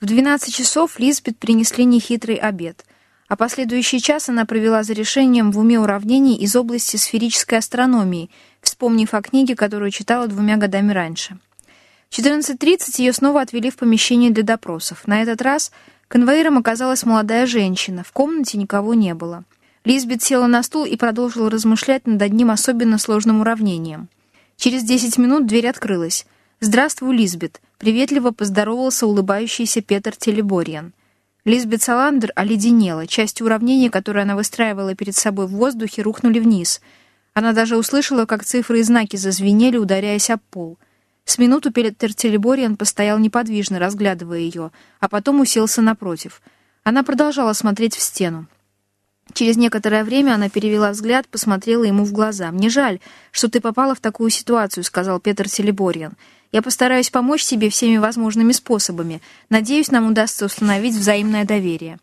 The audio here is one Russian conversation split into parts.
В 12 часов Лизбет принесли нехитрый обед, а последующий час она провела за решением в уме уравнений из области сферической астрономии, вспомнив о книге, которую читала двумя годами раньше. В 14.30 ее снова отвели в помещение для допросов. На этот раз конвоиром оказалась молодая женщина, в комнате никого не было. Лизбет села на стул и продолжила размышлять над одним особенно сложным уравнением. Через 10 минут дверь открылась. «Здравствуй, Лизбет», — приветливо поздоровался улыбающийся Петр Телеборьян. Лизбет Саландер оледенела. Части уравнения, которые она выстраивала перед собой в воздухе, рухнули вниз. Она даже услышала, как цифры и знаки зазвенели, ударяясь об пол. С минуту Петр Телеборьян постоял неподвижно, разглядывая ее, а потом уселся напротив. Она продолжала смотреть в стену. Через некоторое время она перевела взгляд, посмотрела ему в глаза. «Мне жаль, что ты попала в такую ситуацию», — сказал Петр Телеборьян. Я постараюсь помочь тебе всеми возможными способами. Надеюсь, нам удастся установить взаимное доверие».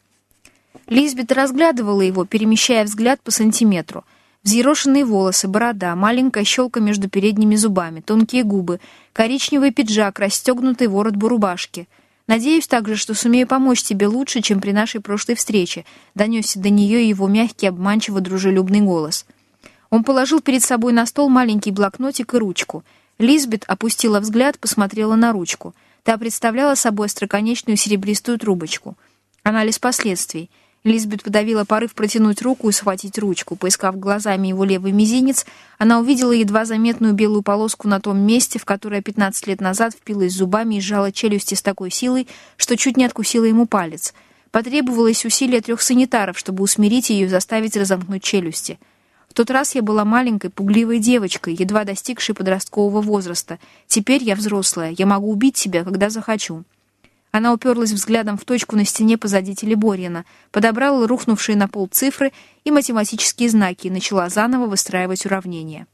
Лизбет разглядывала его, перемещая взгляд по сантиметру. Взъерошенные волосы, борода, маленькая щелка между передними зубами, тонкие губы, коричневый пиджак, расстегнутый ворот бурубашки. «Надеюсь также, что сумею помочь тебе лучше, чем при нашей прошлой встрече», донесся до нее его мягкий, обманчиво дружелюбный голос. Он положил перед собой на стол маленький блокнотик и ручку — Лизбет опустила взгляд, посмотрела на ручку. Та представляла собой остроконечную серебристую трубочку. Анализ последствий. Лизбет подавила порыв протянуть руку и схватить ручку. Поискав глазами его левый мизинец, она увидела едва заметную белую полоску на том месте, в которое 15 лет назад впилась зубами и сжала челюсти с такой силой, что чуть не откусила ему палец. Потребовалось усилие трех санитаров, чтобы усмирить ее и заставить разомкнуть челюсти тот раз я была маленькой, пугливой девочкой, едва достигшей подросткового возраста. Теперь я взрослая, я могу убить себя, когда захочу». Она уперлась взглядом в точку на стене позади Телеборьяна, подобрала рухнувшие на пол цифры и математические знаки и начала заново выстраивать уравнения.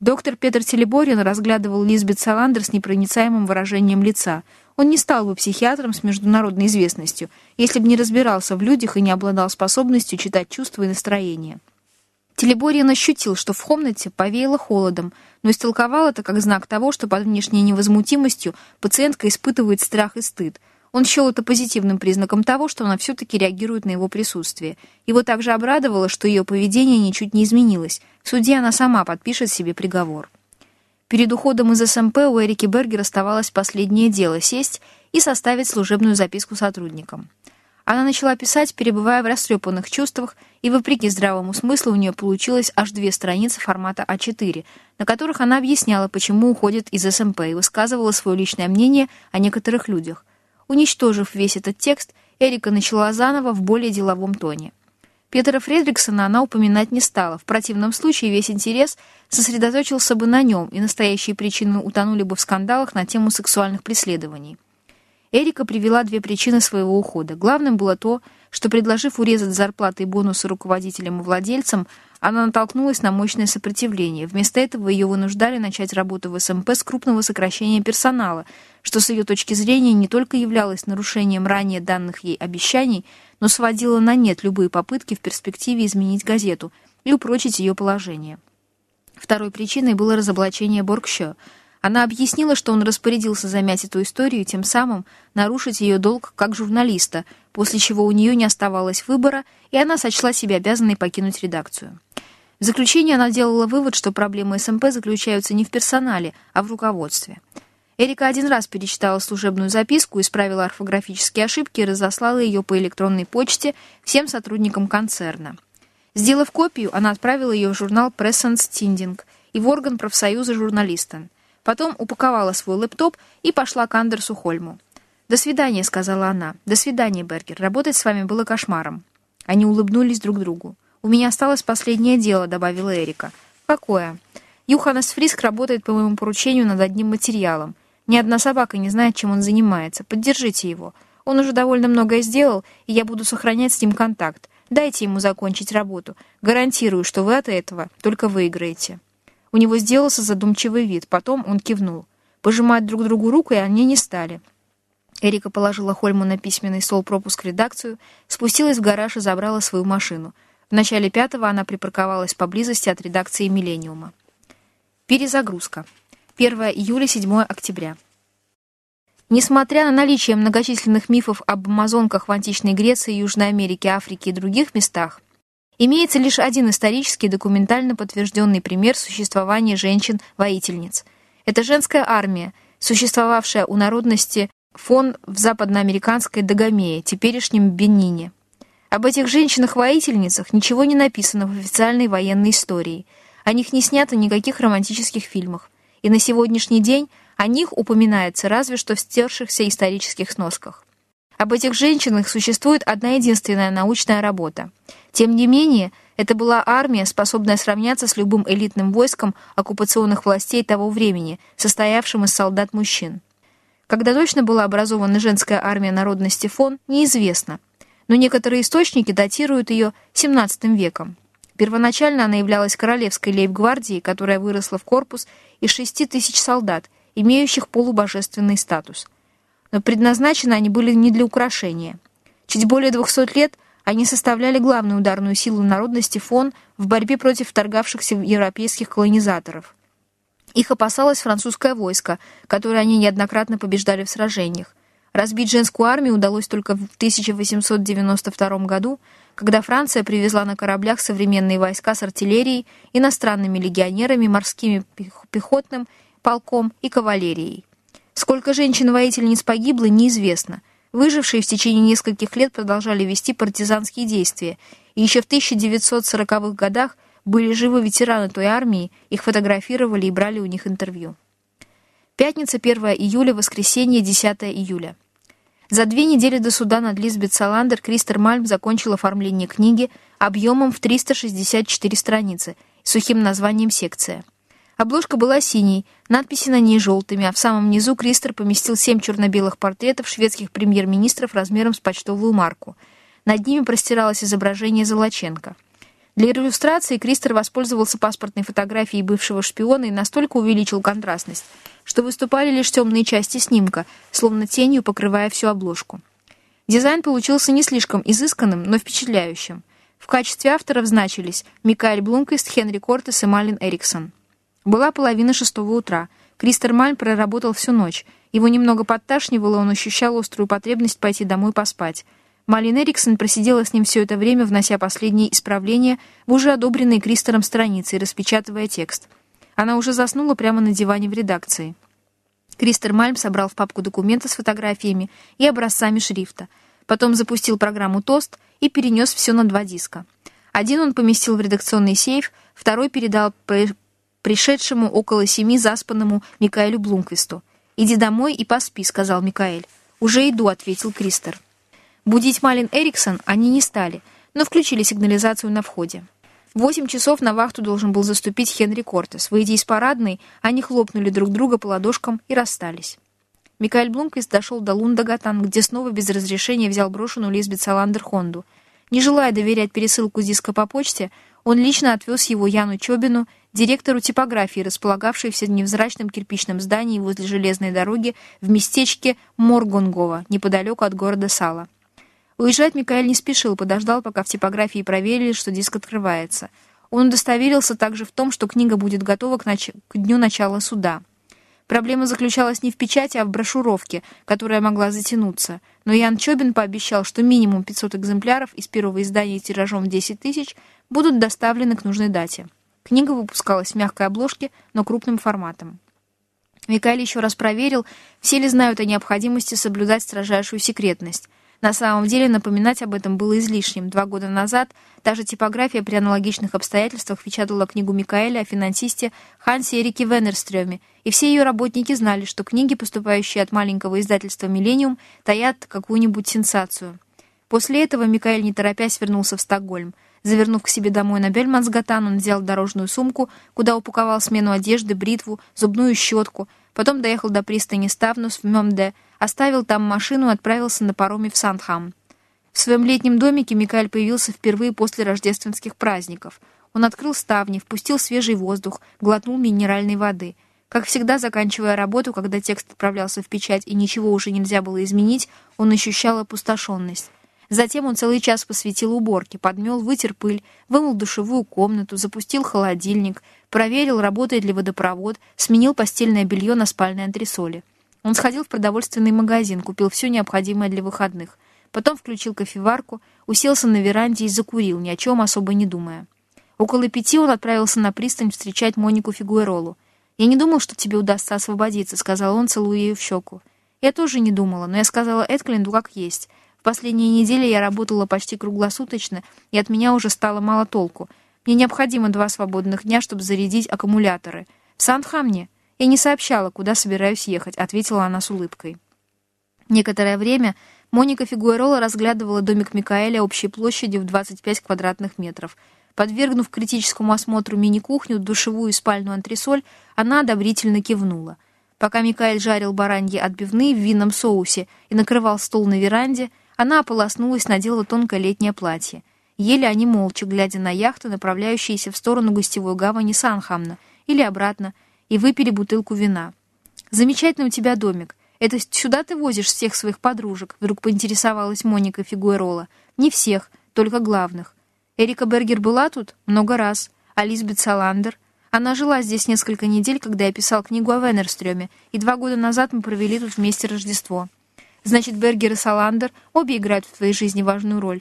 Доктор Петр Телеборин разглядывал Лизбет Саландер с непроницаемым выражением лица. Он не стал бы психиатром с международной известностью, если бы не разбирался в людях и не обладал способностью читать чувства и настроения. Телеборьян ощутил, что в комнате повеяло холодом, но истолковал это как знак того, что под внешней невозмутимостью пациентка испытывает страх и стыд. Он счел это позитивным признаком того, что она все-таки реагирует на его присутствие. Его также обрадовало, что ее поведение ничуть не изменилось. В суде она сама подпишет себе приговор. Перед уходом из СМП у Эрики Бергер оставалось последнее дело — сесть и составить служебную записку сотрудникам. Она начала писать, перебывая в растрепанных чувствах, и, вопреки здравому смыслу, у нее получилось аж две страницы формата А4, на которых она объясняла, почему уходит из СМП и высказывала свое личное мнение о некоторых людях. Уничтожив весь этот текст, Эрика начала заново в более деловом тоне. Петера Фредриксона она упоминать не стала. В противном случае весь интерес сосредоточился бы на нем, и настоящие причины утонули бы в скандалах на тему сексуальных преследований. Эрика привела две причины своего ухода. Главным было то, что, предложив урезать зарплаты и бонусы руководителям и владельцам, она натолкнулась на мощное сопротивление. Вместо этого ее вынуждали начать работу в СМП с крупного сокращения персонала, что с ее точки зрения не только являлось нарушением ранее данных ей обещаний, но сводило на нет любые попытки в перспективе изменить газету и упрочить ее положение. Второй причиной было разоблачение Боргшё — она объяснила, что он распорядился замять эту историю тем самым нарушить ее долг как журналиста, после чего у нее не оставалось выбора, и она сочла себя обязанной покинуть редакцию. В заключение она делала вывод, что проблемы СМП заключаются не в персонале, а в руководстве. Эрика один раз перечитала служебную записку, исправила орфографические ошибки и разослала ее по электронной почте всем сотрудникам концерна. Сделав копию, она отправила ее в журнал Press and Standing и в орган профсоюза журналистов. Потом упаковала свой лэптоп и пошла к Андерсу Хольму. «До свидания», — сказала она. «До свидания, Бергер. Работать с вами было кошмаром». Они улыбнулись друг другу. «У меня осталось последнее дело», — добавила Эрика. «Какое?» «Юханес Фриск работает по моему поручению над одним материалом. Ни одна собака не знает, чем он занимается. Поддержите его. Он уже довольно многое сделал, и я буду сохранять с ним контакт. Дайте ему закончить работу. Гарантирую, что вы от этого только выиграете». У него сделался задумчивый вид, потом он кивнул. Пожимать друг другу руку и они не стали. Эрика положила Хольму на письменный стол пропуск в редакцию, спустилась в гараж и забрала свою машину. В начале пятого она припарковалась поблизости от редакции «Миллениума». Перезагрузка. 1 июля, 7 октября. Несмотря на наличие многочисленных мифов об амазонках в античной Греции, Южной Америке, Африке и других местах, имеется лишь один исторический документально подтвержденный пример существования женщин-воительниц. Это женская армия, существовавшая у народности фон в западноамериканской Дагомее, теперешнем Бенине. Об этих женщинах-воительницах ничего не написано в официальной военной истории. О них не снято никаких романтических фильмов. И на сегодняшний день о них упоминается разве что в стершихся исторических сносках. Об этих женщинах существует одна единственная научная работа. Тем не менее, это была армия, способная сравняться с любым элитным войском оккупационных властей того времени, состоявшим из солдат-мужчин. Когда точно была образована женская армия народности фон, неизвестно, но некоторые источники датируют ее XVII веком. Первоначально она являлась королевской лейб-гвардией, которая выросла в корпус из 6 тысяч солдат, имеющих полубожественный статус. Но предназначены они были не для украшения. Чуть более 200 лет они составляли главную ударную силу народности фон в борьбе против вторгавшихся европейских колонизаторов. Их опасалось французское войско, которое они неоднократно побеждали в сражениях. Разбить женскую армию удалось только в 1892 году, когда Франция привезла на кораблях современные войска с артиллерией, иностранными легионерами, морскими пехотным полком и кавалерией. Сколько женщин-воительниц погибло, неизвестно. Выжившие в течение нескольких лет продолжали вести партизанские действия, и еще в 1940-х годах были живы ветераны той армии, их фотографировали и брали у них интервью. Пятница, 1 июля, воскресенье, 10 июля. За две недели до суда над Лизбет Саландер Кристер Мальм закончил оформление книги объемом в 364 страницы, сухим названием «Секция». Обложка была синей, надписи на ней желтыми, а в самом низу Кристер поместил семь черно-белых портретов шведских премьер-министров размером с почтовую марку. Над ними простиралось изображение Золоченко. Для иллюстрации Кристер воспользовался паспортной фотографией бывшего шпиона и настолько увеличил контрастность, что выступали лишь темные части снимка, словно тенью покрывая всю обложку. Дизайн получился не слишком изысканным, но впечатляющим. В качестве авторов значились Микаэль Блумквист, Хенри Кортес и Малин Эриксон. Была половина шестого утра. Кристер Мальм проработал всю ночь. Его немного подташнивало, он ощущал острую потребность пойти домой поспать. Малин Эриксон просидела с ним все это время, внося последние исправления в уже одобренные Кристером страницы и распечатывая текст. Она уже заснула прямо на диване в редакции. Кристер Мальм собрал в папку документы с фотографиями и образцами шрифта. Потом запустил программу «Тост» и перенес все на два диска. Один он поместил в редакционный сейф, второй передал пришедшему около семи заспанному Микаэлю Блумквисту. «Иди домой и поспи», — сказал Микаэль. «Уже иду», — ответил Кристер. Будить Малин Эриксон они не стали, но включили сигнализацию на входе. В восемь часов на вахту должен был заступить Хенри Кортес. Выйдя из парадной, они хлопнули друг друга по ладошкам и расстались. Микаэль Блумквист дошел до Лундагатан, где снова без разрешения взял брошенную Лизбет Саландер Хонду. Не желая доверять пересылку диска по почте, он лично отвез его Яну Чобину, директору типографии, располагавшей в невзрачном кирпичном здании возле железной дороги в местечке Моргунгова, неподалеку от города Сала. Уезжать Микаэль не спешил, подождал, пока в типографии проверили, что диск открывается. Он удостоверился также в том, что книга будет готова к, нач... к дню начала суда. Проблема заключалась не в печати, а в брошюровке, которая могла затянуться. Но Ян Чобин пообещал, что минимум 500 экземпляров из первого издания тиражом в 10 тысяч будут доставлены к нужной дате. Книга выпускалась в мягкой обложке, но крупным форматом. Микаэль еще раз проверил, все ли знают о необходимости соблюдать строжайшую секретность. На самом деле напоминать об этом было излишним. Два года назад та же типография при аналогичных обстоятельствах печатала книгу Микаэля о финансисте Хансе Эрике Веннерстрёме, и все ее работники знали, что книги, поступающие от маленького издательства «Миллениум», таят какую-нибудь сенсацию. После этого Микаэль, не торопясь, вернулся в Стокгольм. Завернув к себе домой на Бельмансгатан, он взял дорожную сумку, куда упаковал смену одежды, бритву, зубную щетку, потом доехал до пристани Ставнус в Мемде, оставил там машину и отправился на пароме в Сандхам. В своем летнем домике Микаэль появился впервые после рождественских праздников. Он открыл ставни, впустил свежий воздух, глотнул минеральной воды. Как всегда, заканчивая работу, когда текст отправлялся в печать и ничего уже нельзя было изменить, он ощущал опустошенность. Затем он целый час посвятил уборке, подмел, вытер пыль, вымыл душевую комнату, запустил холодильник, проверил, работает ли водопровод, сменил постельное белье на спальной антресоле. Он сходил в продовольственный магазин, купил все необходимое для выходных. Потом включил кофеварку, уселся на веранде и закурил, ни о чем особо не думая. Около пяти он отправился на пристань встречать Монику Фигуэролу. «Я не думал, что тебе удастся освободиться», — сказал он, целуя ее в щеку. «Я тоже не думала, но я сказала Эдклинду как есть. В последние недели я работала почти круглосуточно, и от меня уже стало мало толку. Мне необходимо два свободных дня, чтобы зарядить аккумуляторы. В Сандхамне я не сообщала, куда собираюсь ехать», — ответила она с улыбкой. Некоторое время Моника Фигуэрола разглядывала домик Микаэля общей площадью в 25 квадратных метров — Подвергнув критическому осмотру мини-кухню, душевую и спальную антресоль, она одобрительно кивнула. Пока Микаэль жарил бараньи отбивные в винном соусе и накрывал стол на веранде, она ополоснулась, надела тонкое летнее платье. Ели они молча, глядя на яхты, направляющиеся в сторону гостевой гавани Санхамна, или обратно, и выпили бутылку вина. «Замечательный у тебя домик. Это сюда ты возишь всех своих подружек?» Вдруг поинтересовалась Моника Фигуэрола. «Не всех, только главных. Эрика Бергер была тут? Много раз. А Лизбет Саландер? Она жила здесь несколько недель, когда я писал книгу о Венерстрёме, и два года назад мы провели тут вместе Рождество. Значит, Бергер и Саландер обе играют в твоей жизни важную роль.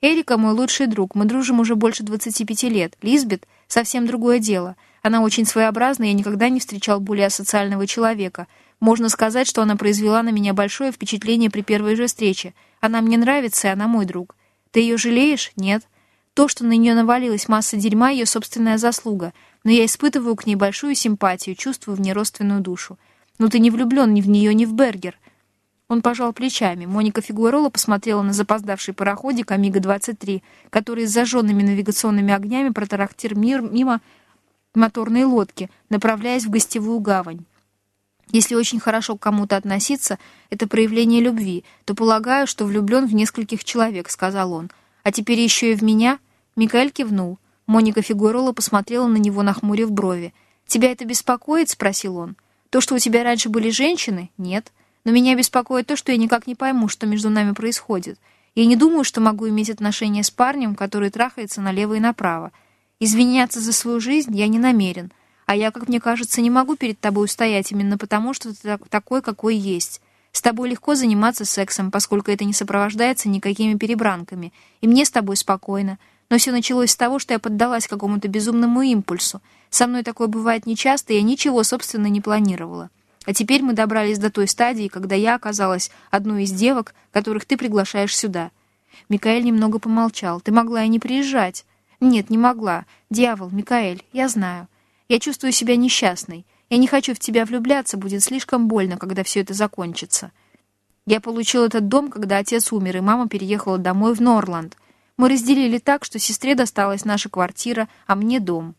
Эрика мой лучший друг, мы дружим уже больше 25 лет. Лизбет — совсем другое дело. Она очень своеобразна, я никогда не встречал более асоциального человека. Можно сказать, что она произвела на меня большое впечатление при первой же встрече. Она мне нравится, и она мой друг. Ты ее жалеешь? Нет. То, что на нее навалилась масса дерьма, ее собственная заслуга, но я испытываю к ней большую симпатию, чувствую в ней родственную душу. Но ты не влюблен ни в нее, ни в Бергер. Он пожал плечами. Моника Фигуэрола посмотрела на запоздавший пароходик Амиго-23, который с зажженными навигационными огнями протарахтир мир мимо моторной лодки, направляясь в гостевую гавань. Если очень хорошо к кому-то относиться, это проявление любви, то полагаю, что влюблен в нескольких человек, сказал он. А теперь еще и в меня?» Микаэль кивнул. Моника Фигуэрола посмотрела на него, нахмурив брови. «Тебя это беспокоит?» — спросил он. «То, что у тебя раньше были женщины? Нет. Но меня беспокоит то, что я никак не пойму, что между нами происходит. Я не думаю, что могу иметь отношения с парнем, который трахается налево и направо. Извиняться за свою жизнь я не намерен. А я, как мне кажется, не могу перед тобой устоять именно потому, что ты такой, какой есть. С тобой легко заниматься сексом, поскольку это не сопровождается никакими перебранками. И мне с тобой спокойно. Но все началось с того, что я поддалась какому-то безумному импульсу. Со мной такое бывает нечасто, и я ничего, собственно, не планировала. А теперь мы добрались до той стадии, когда я оказалась одной из девок, которых ты приглашаешь сюда. Микаэль немного помолчал. Ты могла и не приезжать. Нет, не могла. Дьявол, Микаэль, я знаю. Я чувствую себя несчастной. Я не хочу в тебя влюбляться, будет слишком больно, когда все это закончится. Я получил этот дом, когда отец умер, и мама переехала домой в Норланд. Мы разделили так, что сестре досталась наша квартира, а мне дом.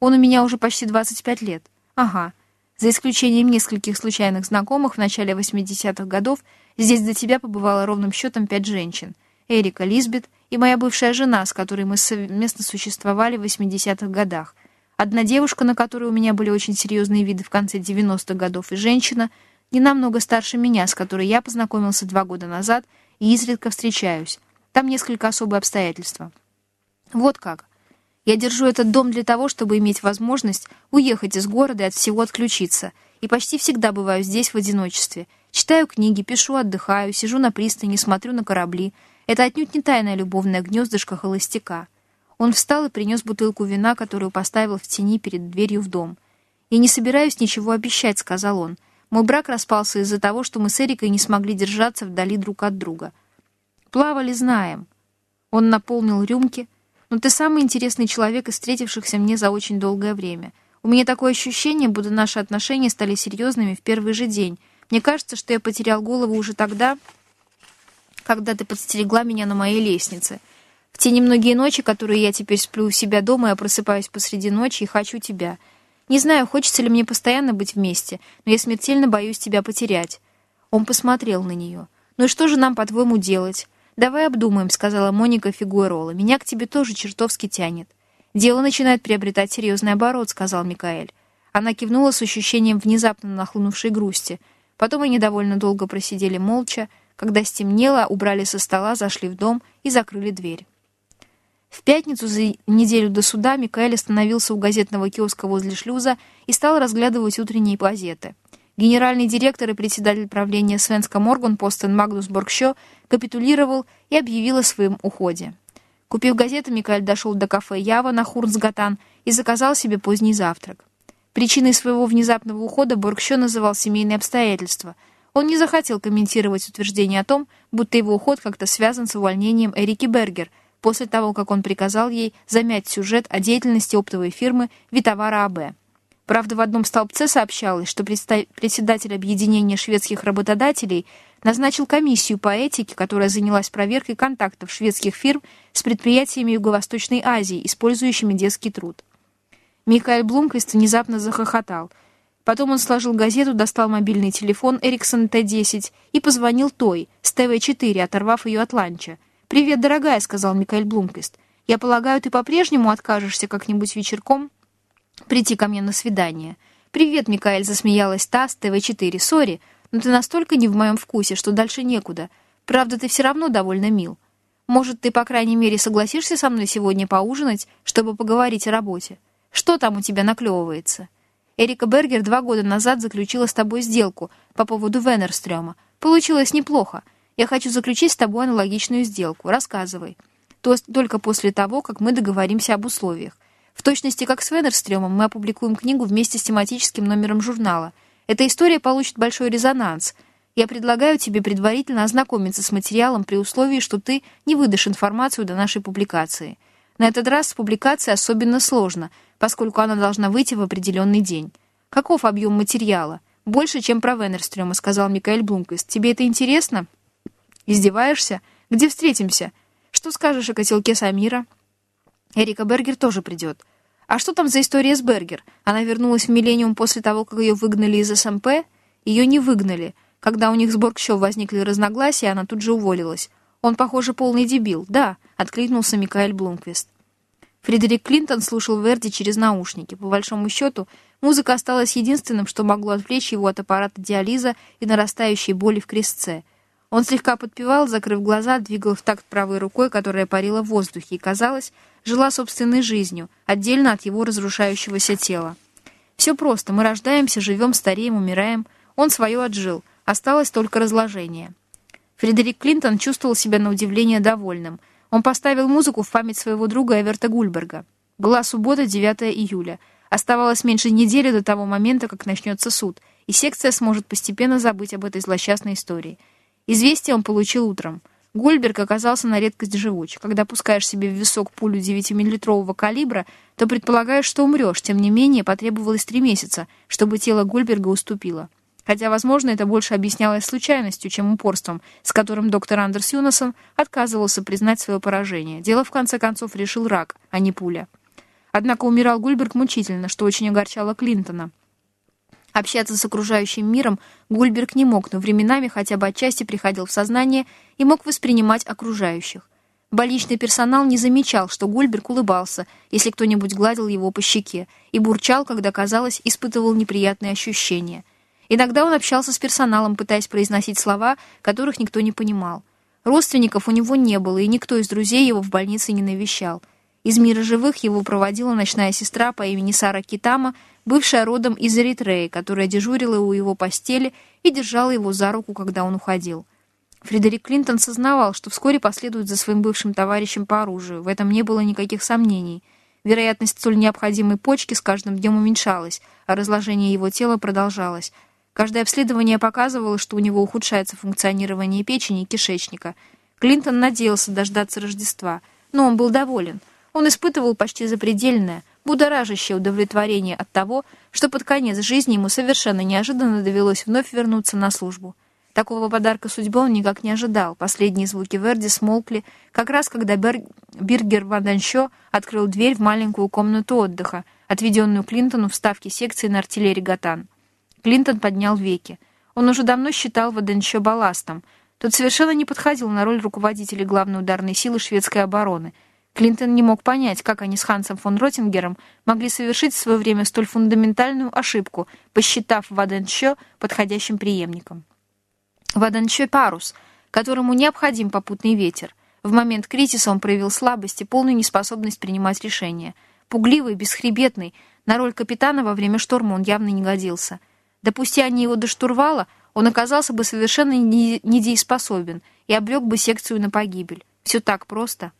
Он у меня уже почти 25 лет. Ага. За исключением нескольких случайных знакомых в начале 80-х годов, здесь до тебя побывало ровным счетом пять женщин. Эрика, Лизбет и моя бывшая жена, с которой мы совместно существовали в 80-х годах. Одна девушка, на которой у меня были очень серьезные виды в конце 90-х годов, и женщина, не намного старше меня, с которой я познакомился два года назад и изредка встречаюсь. Там несколько особые обстоятельства. Вот как. Я держу этот дом для того, чтобы иметь возможность уехать из города и от всего отключиться. И почти всегда бываю здесь в одиночестве. Читаю книги, пишу, отдыхаю, сижу на пристани, смотрю на корабли. Это отнюдь не тайное любовное гнездышко холостяка. Он встал и принес бутылку вина, которую поставил в тени перед дверью в дом. «Я не собираюсь ничего обещать», — сказал он. «Мой брак распался из-за того, что мы с Эрикой не смогли держаться вдали друг от друга. Плавали, знаем». Он наполнил рюмки. «Но ты самый интересный человек из встретившихся мне за очень долгое время. У меня такое ощущение, будто наши отношения стали серьезными в первый же день. Мне кажется, что я потерял голову уже тогда, когда ты подстерегла меня на моей лестнице». В те немногие ночи, которые я теперь сплю у себя дома, я просыпаюсь посреди ночи и хочу тебя. Не знаю, хочется ли мне постоянно быть вместе, но я смертельно боюсь тебя потерять». Он посмотрел на нее. «Ну и что же нам, по-твоему, делать?» «Давай обдумаем», — сказала Моника Фигуэрола. «Меня к тебе тоже чертовски тянет». «Дело начинает приобретать серьезный оборот», — сказал Микаэль. Она кивнула с ощущением внезапно нахлынувшей грусти. Потом они довольно долго просидели молча. Когда стемнело, убрали со стола, зашли в дом и закрыли дверь. В пятницу за неделю до суда Микаэль остановился у газетного киоска возле шлюза и стал разглядывать утренние газеты. Генеральный директор и председатель правления Свенска Морган Постен Магнус Боргшо капитулировал и объявил о своем уходе. Купив газету, Микаэль дошел до кафе Ява на Хурнсгатан и заказал себе поздний завтрак. Причиной своего внезапного ухода Боргшо называл семейные обстоятельства. Он не захотел комментировать утверждение о том, будто его уход как-то связан с увольнением Эрики Бергер после того, как он приказал ей замять сюжет о деятельности оптовой фирмы Витовара АБ. Правда, в одном столбце сообщалось, что председатель объединения шведских работодателей назначил комиссию по этике, которая занялась проверкой контактов шведских фирм с предприятиями Юго-Восточной Азии, использующими детский труд. Микаэль Блумквист внезапно захохотал. Потом он сложил газету, достал мобильный телефон Ericsson Т-10 и позвонил той, с ТВ-4, оторвав ее от ланча. «Привет, дорогая», — сказал Микаэль Блумквист. «Я полагаю, ты по-прежнему откажешься как-нибудь вечерком прийти ко мне на свидание. «Привет, Микаэль», — засмеялась та с ТВ-4. «Сори, но ты настолько не в моем вкусе, что дальше некуда. Правда, ты все равно довольно мил. Может, ты, по крайней мере, согласишься со мной сегодня поужинать, чтобы поговорить о работе? Что там у тебя наклевывается?» Эрика Бергер два года назад заключила с тобой сделку по поводу Венерстрёма. Получилось неплохо. Я хочу заключить с тобой аналогичную сделку. Рассказывай. То только после того, как мы договоримся об условиях. В точности как с Венерстрёмом мы опубликуем книгу вместе с тематическим номером журнала. Эта история получит большой резонанс. Я предлагаю тебе предварительно ознакомиться с материалом при условии, что ты не выдашь информацию до нашей публикации. На этот раз с публикацией особенно сложно, поскольку она должна выйти в определенный день. Каков объем материала? Больше, чем про Венерстрёма, сказал Микаэль Блумквист. Тебе это интересно? Издеваешься? Где встретимся? Что скажешь о котелке Самира? Эрика Бергер тоже придет. А что там за история с Бергер? Она вернулась в «Миллениум» после того, как ее выгнали из СМП? Ее не выгнали. Когда у них с Боргшев возникли разногласия, она тут же уволилась. Он, похоже, полный дебил. Да, откликнулся Микаэль Блумквист. Фредерик Клинтон слушал Верди через наушники. По большому счету, музыка осталась единственным, что могло отвлечь его от аппарата диализа и нарастающей боли в крестце. Он слегка подпевал, закрыв глаза, двигал в такт правой рукой, которая парила в воздухе, и, казалось, жила собственной жизнью, отдельно от его разрушающегося тела. Все просто. Мы рождаемся, живем, стареем, умираем. Он свое отжил. Осталось только разложение. Фредерик Клинтон чувствовал себя на удивление довольным. Он поставил музыку в память своего друга Эверта Гульберга. Была суббота, 9 июля. Оставалось меньше недели до того момента, как начнется суд, и секция сможет постепенно забыть об этой злосчастной истории — Известие он получил утром. Гольберг оказался на редкость живуч. Когда пускаешь себе в висок пулю 9-миллилитрового калибра, то предполагаешь, что умрешь. Тем не менее, потребовалось три месяца, чтобы тело Гольберга уступило. Хотя, возможно, это больше объяснялось случайностью, чем упорством, с которым доктор Андерс Юнасон отказывался признать свое поражение. Дело, в конце концов, решил рак, а не пуля. Однако умирал Гульберг мучительно, что очень огорчало Клинтона. Общаться с окружающим миром Гульберг не мог, но временами хотя бы отчасти приходил в сознание и мог воспринимать окружающих. Больничный персонал не замечал, что Гульберг улыбался, если кто-нибудь гладил его по щеке, и бурчал, когда, казалось, испытывал неприятные ощущения. Иногда он общался с персоналом, пытаясь произносить слова, которых никто не понимал. Родственников у него не было, и никто из друзей его в больнице не навещал. Из мира живых его проводила ночная сестра по имени Сара Китама, бывшая родом из Эритреи, которая дежурила у его постели и держала его за руку, когда он уходил. Фредерик Клинтон сознавал, что вскоре последует за своим бывшим товарищем по оружию. В этом не было никаких сомнений. Вероятность столь необходимой почки с каждым днем уменьшалась, а разложение его тела продолжалось. Каждое обследование показывало, что у него ухудшается функционирование печени и кишечника. Клинтон надеялся дождаться Рождества, но он был доволен. Он испытывал почти запредельное – будоражащее удовлетворение от того, что под конец жизни ему совершенно неожиданно довелось вновь вернуться на службу. Такого подарка судьбы он никак не ожидал. Последние звуки Верди смолкли, как раз когда Бер... Биргер Ваданщо открыл дверь в маленькую комнату отдыха, отведенную Клинтону в ставке секции на артиллерии Гатан. Клинтон поднял веки. Он уже давно считал Ваданщо балластом. Тот совершенно не подходил на роль руководителя главной ударной силы шведской обороны — Клинтон не мог понять, как они с Хансом фон Ротингером могли совершить в свое время столь фундаментальную ошибку, посчитав Ваденчо подходящим преемником. Ваденчо — парус, которому необходим попутный ветер. В момент кризиса он проявил слабость и полную неспособность принимать решения. Пугливый, бесхребетный, на роль капитана во время шторма он явно не годился. Допусти они его до штурвала, он оказался бы совершенно недееспособен и обрек бы секцию на погибель. Все так просто.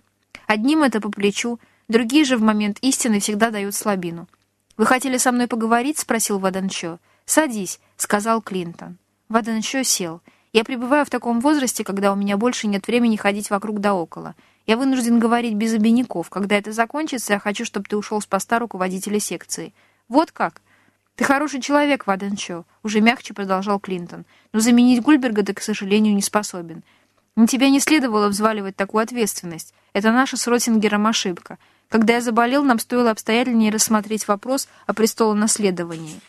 Одним это по плечу, другие же в момент истины всегда дают слабину. «Вы хотели со мной поговорить?» — спросил Ваданчо. «Садись», — сказал Клинтон. Ваданчо сел. «Я пребываю в таком возрасте, когда у меня больше нет времени ходить вокруг да около. Я вынужден говорить без обиняков. Когда это закончится, я хочу, чтобы ты ушел с поста руководителя секции». «Вот как?» «Ты хороший человек, Ваденчо», — уже мягче продолжал Клинтон. «Но заменить Гульберга ты, к сожалению, не способен. На тебя не следовало взваливать такую ответственность. Это наша с Ротингером ошибка. Когда я заболел, нам стоило обстоятельнее рассмотреть вопрос о престолонаследовании.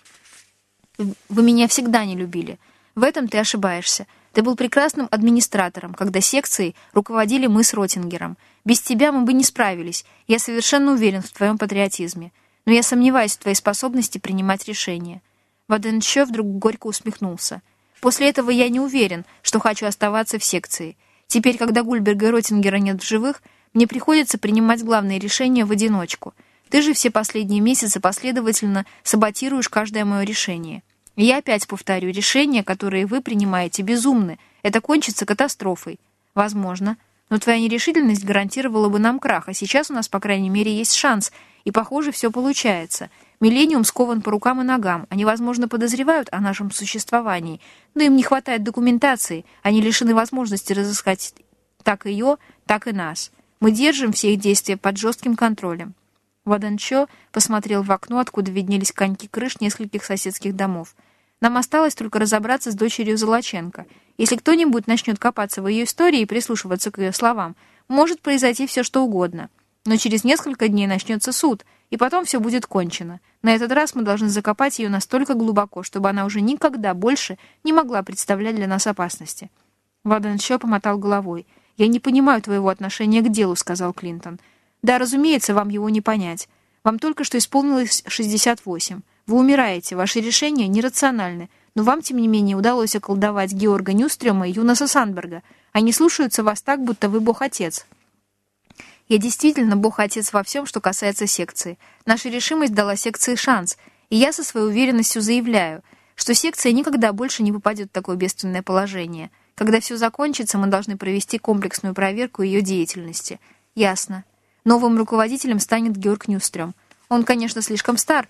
Вы меня всегда не любили. В этом ты ошибаешься. Ты был прекрасным администратором, когда секцией руководили мы с Ротингером. Без тебя мы бы не справились. Я совершенно уверен в твоем патриотизме но я сомневаюсь в твоей способности принимать решения». Ваденчо вдруг горько усмехнулся. «После этого я не уверен, что хочу оставаться в секции. Теперь, когда Гульберга и Ротингера нет в живых, мне приходится принимать главные решения в одиночку. Ты же все последние месяцы последовательно саботируешь каждое мое решение. И я опять повторю, решения, которые вы принимаете, безумны. Это кончится катастрофой. Возможно. Но твоя нерешительность гарантировала бы нам крах, а сейчас у нас, по крайней мере, есть шанс — и, похоже, все получается. Миллениум скован по рукам и ногам. Они, возможно, подозревают о нашем существовании, но им не хватает документации. Они лишены возможности разыскать так ее, так и нас. Мы держим все их действия под жестким контролем. Ваданчо посмотрел в окно, откуда виднелись коньки крыш нескольких соседских домов. Нам осталось только разобраться с дочерью Золоченко. Если кто-нибудь начнет копаться в ее истории и прислушиваться к ее словам, может произойти все, что угодно. Но через несколько дней начнется суд, и потом все будет кончено. На этот раз мы должны закопать ее настолько глубоко, чтобы она уже никогда больше не могла представлять для нас опасности. Ваденшо помотал головой. «Я не понимаю твоего отношения к делу», — сказал Клинтон. «Да, разумеется, вам его не понять. Вам только что исполнилось 68. Вы умираете, ваши решения нерациональны, но вам, тем не менее, удалось околдовать Георга Нюстрема и Юнаса Сандберга. Они слушаются вас так, будто вы бог-отец». Я действительно бог-отец во всем, что касается секции. Наша решимость дала секции шанс, и я со своей уверенностью заявляю, что секция никогда больше не попадет в такое бедственное положение. Когда все закончится, мы должны провести комплексную проверку ее деятельности. Ясно. Новым руководителем станет Георг Нюстрем. Он, конечно, слишком стар,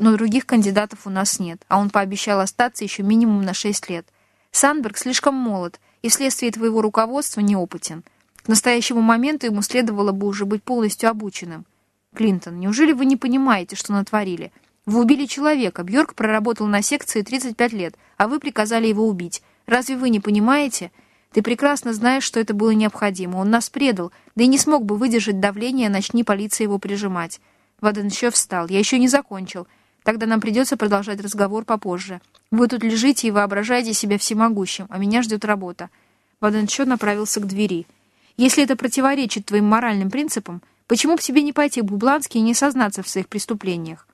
но других кандидатов у нас нет, а он пообещал остаться еще минимум на 6 лет. Сандберг слишком молод и вследствие твоего руководства неопытен. К настоящему моменту ему следовало бы уже быть полностью обученным. Клинтон, неужели вы не понимаете, что натворили? Вы убили человека. Бьорк проработал на секции 35 лет, а вы приказали его убить. Разве вы не понимаете? Ты прекрасно знаешь, что это было необходимо. Он нас предал, да и не смог бы выдержать давление, начни полиция его прижимать. Ваденщев встал. Я еще не закончил. Тогда нам придется продолжать разговор попозже. Вы тут лежите и воображаете себя всемогущим, а меня ждет работа. Ваденщев направился к двери. Если это противоречит твоим моральным принципам, почему бы тебе не пойти к Бублански и не сознаться в своих преступлениях?»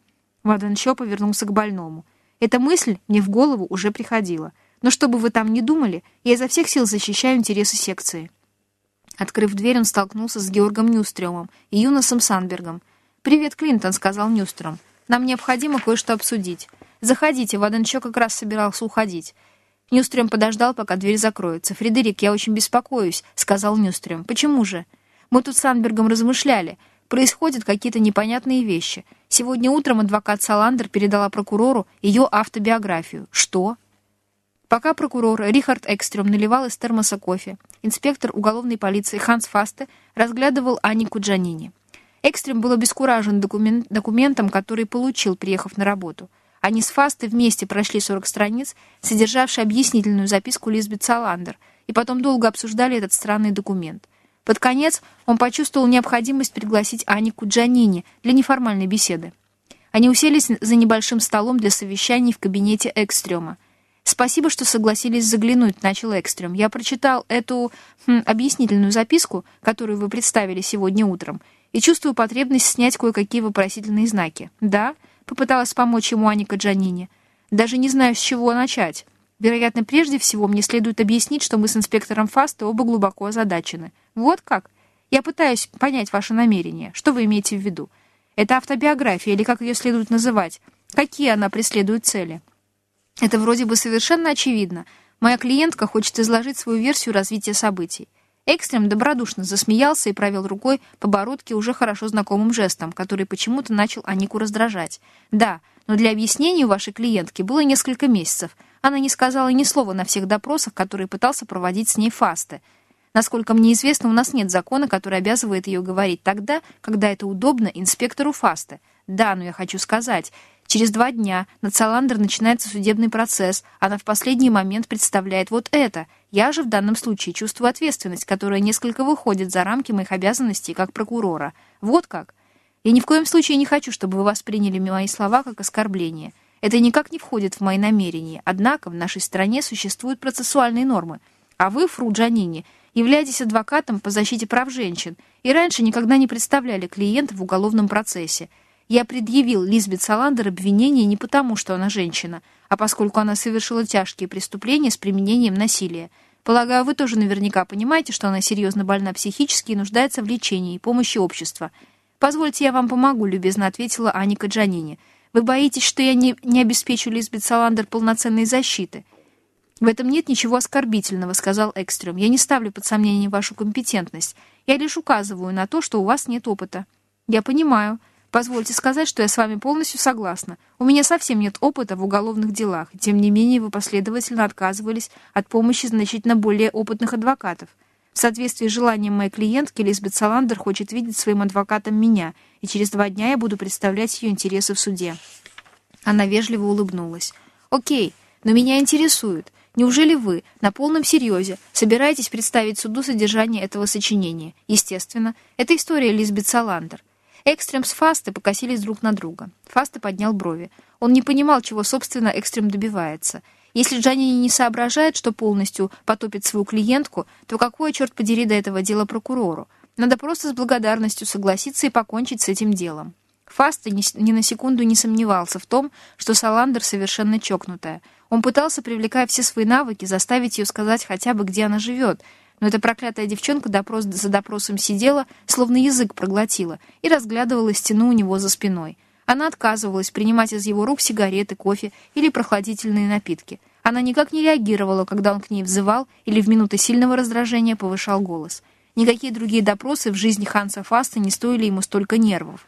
Ваден Що повернулся к больному. «Эта мысль мне в голову уже приходила. Но что бы вы там ни думали, я изо всех сил защищаю интересы секции». Открыв дверь, он столкнулся с Георгом Нюстремом и Юносом Санбергом. «Привет, Клинтон», — сказал Нюстрем. «Нам необходимо кое-что обсудить. Заходите, Ваденчо как раз собирался уходить. Нюстрем подождал, пока дверь закроется. «Фредерик, я очень беспокоюсь», — сказал Нюстрем. «Почему же?» «Мы тут с Анбергом размышляли. Происходят какие-то непонятные вещи. Сегодня утром адвокат Саландер передала прокурору ее автобиографию. Что?» Пока прокурор Рихард Экстрем наливал из термоса кофе, инспектор уголовной полиции Ханс Фасте разглядывал Анику Джанини. Экстрем был обескуражен документ, документом, который получил, приехав на работу — они с Фастой вместе прошли 40 страниц, содержавшие объяснительную записку Лизбет Саландер, и потом долго обсуждали этот странный документ. Под конец он почувствовал необходимость пригласить Анику Джанини для неформальной беседы. Они уселись за небольшим столом для совещаний в кабинете Экстрема. «Спасибо, что согласились заглянуть», — начал Экстрем. «Я прочитал эту хм, объяснительную записку, которую вы представили сегодня утром, и чувствую потребность снять кое-какие вопросительные знаки. Да?» Попыталась помочь ему Аника Джанини. Даже не знаю, с чего начать. Вероятно, прежде всего мне следует объяснить, что мы с инспектором Фаста оба глубоко озадачены. Вот как? Я пытаюсь понять ваше намерение. Что вы имеете в виду? Это автобиография, или как ее следует называть? Какие она преследует цели? Это вроде бы совершенно очевидно. Моя клиентка хочет изложить свою версию развития событий. Экстрем добродушно засмеялся и провел рукой по бородке уже хорошо знакомым жестом, который почему-то начал Анику раздражать. «Да, но для объяснения у вашей клиентки было несколько месяцев. Она не сказала ни слова на всех допросах, которые пытался проводить с ней Фасте. Насколько мне известно, у нас нет закона, который обязывает ее говорить тогда, когда это удобно инспектору Фасте. Да, но я хочу сказать, через два дня на Цаландер начинается судебный процесс, она в последний момент представляет вот это. Я же в данном случае чувствую ответственность, которая несколько выходит за рамки моих обязанностей как прокурора. Вот как. Я ни в коем случае не хочу, чтобы вы восприняли мои слова как оскорбление. Это никак не входит в мои намерения. Однако в нашей стране существуют процессуальные нормы. А вы, Фру Джанини, являетесь адвокатом по защите прав женщин и раньше никогда не представляли клиента в уголовном процессе. Я предъявил Лизбет Саландер обвинение не потому, что она женщина, а поскольку она совершила тяжкие преступления с применением насилия. Полагаю, вы тоже наверняка понимаете, что она серьезно больна психически и нуждается в лечении и помощи общества. «Позвольте, я вам помогу», — любезно ответила Аника Джанини. «Вы боитесь, что я не, не обеспечу Лизбет Саландер полноценной защиты?» «В этом нет ничего оскорбительного», — сказал Экстрем. «Я не ставлю под сомнение вашу компетентность. Я лишь указываю на то, что у вас нет опыта». «Я понимаю. Позвольте сказать, что я с вами полностью согласна. У меня совсем нет опыта в уголовных делах, тем не менее вы последовательно отказывались от помощи значительно более опытных адвокатов. В соответствии с желанием моей клиентки, Лизбет Саландер хочет видеть своим адвокатом меня, и через два дня я буду представлять ее интересы в суде». Она вежливо улыбнулась. «Окей, но меня интересует». Неужели вы на полном серьезе собираетесь представить суду содержание этого сочинения? Естественно, это история Лизбет Саландер. Экстрем с Фасты покосились друг на друга. Фаста поднял брови. Он не понимал, чего, собственно, Экстрем добивается. Если Джанини не соображает, что полностью потопит свою клиентку, то какое, черт подери, до этого дела прокурору? Надо просто с благодарностью согласиться и покончить с этим делом. Фаста ни, ни на секунду не сомневался в том, что Саландер совершенно чокнутая. Он пытался, привлекая все свои навыки, заставить ее сказать хотя бы, где она живет, но эта проклятая девчонка допрос за допросом сидела, словно язык проглотила, и разглядывала стену у него за спиной. Она отказывалась принимать из его рук сигареты, кофе или прохладительные напитки. Она никак не реагировала, когда он к ней взывал или в минуты сильного раздражения повышал голос. Никакие другие допросы в жизни Ханса Фаста не стоили ему столько нервов.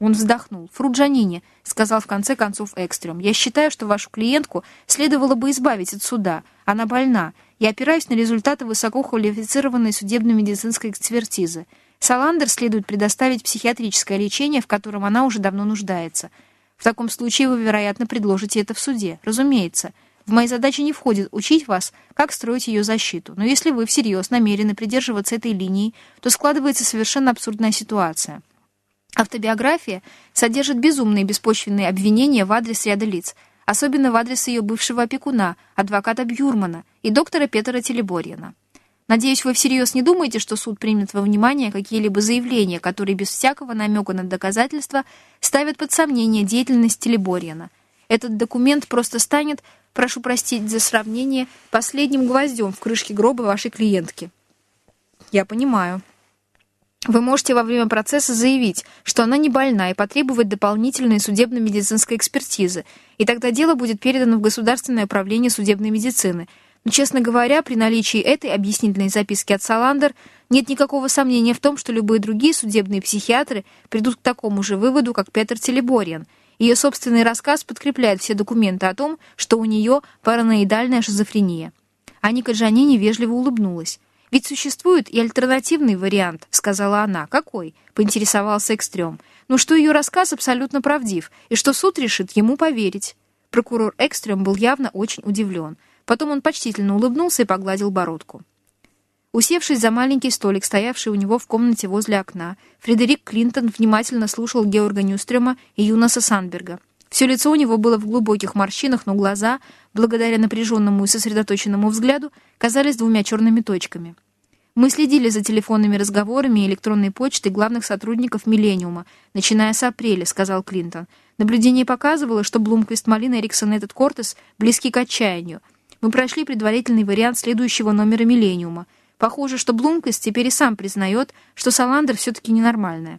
Он вздохнул. «Фруджанини», — сказал в конце концов Экстрем, «я считаю, что вашу клиентку следовало бы избавить от суда. Она больна. Я опираюсь на результаты высококвалифицированной судебно-медицинской экспертизы. Саландер следует предоставить психиатрическое лечение, в котором она уже давно нуждается. В таком случае вы, вероятно, предложите это в суде. Разумеется. В мои задачи не входит учить вас, как строить ее защиту. Но если вы всерьез намерены придерживаться этой линии, то складывается совершенно абсурдная ситуация». Автобиография содержит безумные беспочвенные обвинения в адрес ряда лиц, особенно в адрес ее бывшего опекуна, адвоката Бюрмана и доктора Петра Телеборьяна. Надеюсь, вы всерьез не думаете, что суд примет во внимание какие-либо заявления, которые без всякого намека на доказательства ставят под сомнение деятельность Телеборьяна. Этот документ просто станет, прошу простить за сравнение, последним гвоздем в крышке гроба вашей клиентки. Я понимаю. Вы можете во время процесса заявить, что она не больна и потребовать дополнительной судебно-медицинской экспертизы, и тогда дело будет передано в Государственное управление судебной медицины. Но, честно говоря, при наличии этой объяснительной записки от Саландер нет никакого сомнения в том, что любые другие судебные психиатры придут к такому же выводу, как Петр Телебориан. Ее собственный рассказ подкрепляет все документы о том, что у нее параноидальная шизофрения. Аника Джанини вежливо улыбнулась. «Ведь существует и альтернативный вариант», — сказала она. «Какой?» — поинтересовался Экстрем. «Ну, что ее рассказ абсолютно правдив, и что суд решит ему поверить». Прокурор Экстрем был явно очень удивлен. Потом он почтительно улыбнулся и погладил бородку. Усевшись за маленький столик, стоявший у него в комнате возле окна, Фредерик Клинтон внимательно слушал Георга Нюстрема и Юнаса Сандберга. Все лицо у него было в глубоких морщинах, но глаза, благодаря напряженному и сосредоточенному взгляду, казались двумя черными точками. Мы следили за телефонными разговорами и электронной почтой главных сотрудников «Миллениума», начиная с апреля, сказал Клинтон. Наблюдение показывало, что Блумквист, Малина, Эриксон и этот Кортес близки к отчаянию. Мы прошли предварительный вариант следующего номера «Миллениума». Похоже, что Блумквист теперь и сам признает, что Саландер все-таки ненормальная.